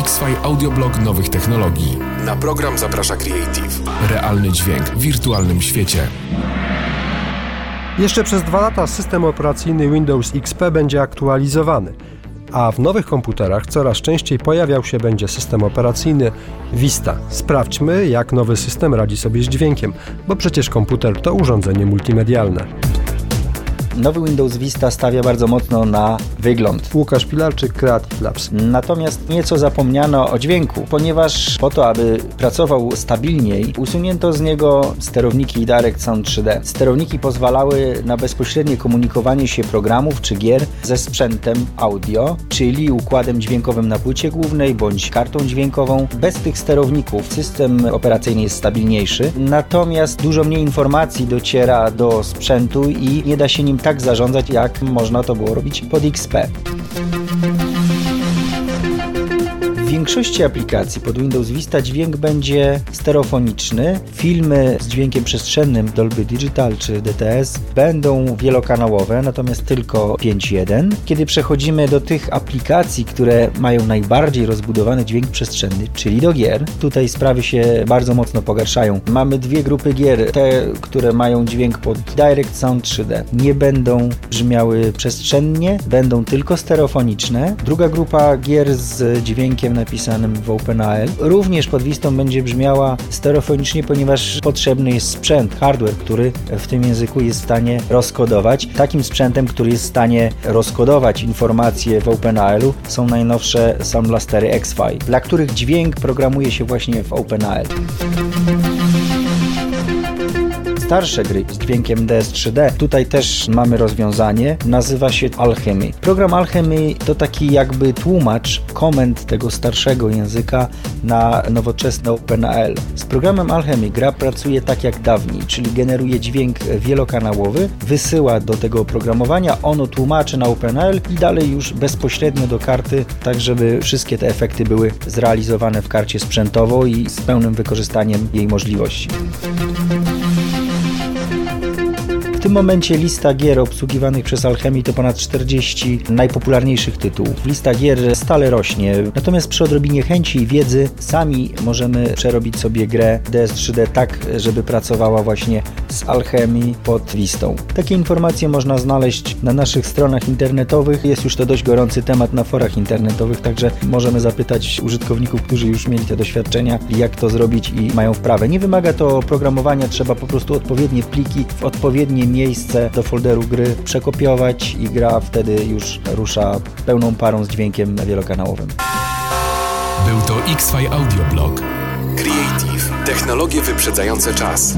X-Fi Audioblog nowych technologii. Na program zaprasza Creative. Realny dźwięk w wirtualnym świecie. Jeszcze przez dwa lata system operacyjny Windows XP będzie aktualizowany, a w nowych komputerach coraz częściej pojawiał się będzie system operacyjny Vista. Sprawdźmy, jak nowy system radzi sobie z dźwiękiem, bo przecież komputer to urządzenie multimedialne. Nowy Windows Vista stawia bardzo mocno na wygląd. Łukasz Pilarczyk, Creative Labs. Natomiast nieco zapomniano o dźwięku, ponieważ po to, aby pracował stabilniej, usunięto z niego sterowniki Direct Sound 3D. Sterowniki pozwalały na bezpośrednie komunikowanie się programów czy gier ze sprzętem audio, czyli układem dźwiękowym na płycie głównej bądź kartą dźwiękową. Bez tych sterowników system operacyjny jest stabilniejszy, natomiast dużo mniej informacji dociera do sprzętu i nie da się nim tak zarządzać, jak można to było robić pod XP. Większości aplikacji pod Windows Vista dźwięk będzie stereofoniczny. Filmy z dźwiękiem przestrzennym Dolby Digital czy DTS będą wielokanałowe, natomiast tylko 5.1. Kiedy przechodzimy do tych aplikacji, które mają najbardziej rozbudowany dźwięk przestrzenny, czyli do gier, tutaj sprawy się bardzo mocno pogarszają. Mamy dwie grupy gier, te, które mają dźwięk pod Direct Sound 3D. Nie będą brzmiały przestrzennie, będą tylko stereofoniczne. Druga grupa gier z dźwiękiem napisanym w OpenAL. Również pod Wistą będzie brzmiała stereofonicznie, ponieważ potrzebny jest sprzęt, hardware, który w tym języku jest w stanie rozkodować. Takim sprzętem, który jest w stanie rozkodować informacje w OpenAL-u są najnowsze Sound Blastery X-Fi, dla których dźwięk programuje się właśnie w OpenAL starsze gry z dźwiękiem DS3D. Tutaj też mamy rozwiązanie, nazywa się Alchemy. Program Alchemy to taki jakby tłumacz komend tego starszego języka na nowoczesne OpenAL. Z programem Alchemy gra pracuje tak jak dawniej, czyli generuje dźwięk wielokanałowy, wysyła do tego oprogramowania, ono tłumaczy na OpenAL i dalej już bezpośrednio do karty, tak żeby wszystkie te efekty były zrealizowane w karcie sprzętowo i z pełnym wykorzystaniem jej możliwości. W tym momencie lista gier obsługiwanych przez Alchemy to ponad 40 najpopularniejszych tytułów. Lista gier stale rośnie, natomiast przy odrobinie chęci i wiedzy sami możemy przerobić sobie grę DS3D tak, żeby pracowała właśnie z Alchemy pod listą. Takie informacje można znaleźć na naszych stronach internetowych. Jest już to dość gorący temat na forach internetowych, także możemy zapytać użytkowników, którzy już mieli te doświadczenia, jak to zrobić i mają wprawę. Nie wymaga to oprogramowania, trzeba po prostu odpowiednie pliki w odpowiednie miejsce do folderu gry przekopiować i gra wtedy już rusza pełną parą z dźwiękiem wielokanałowym. Był to X-Fi Audioblog. Creative. Technologie wyprzedzające czas.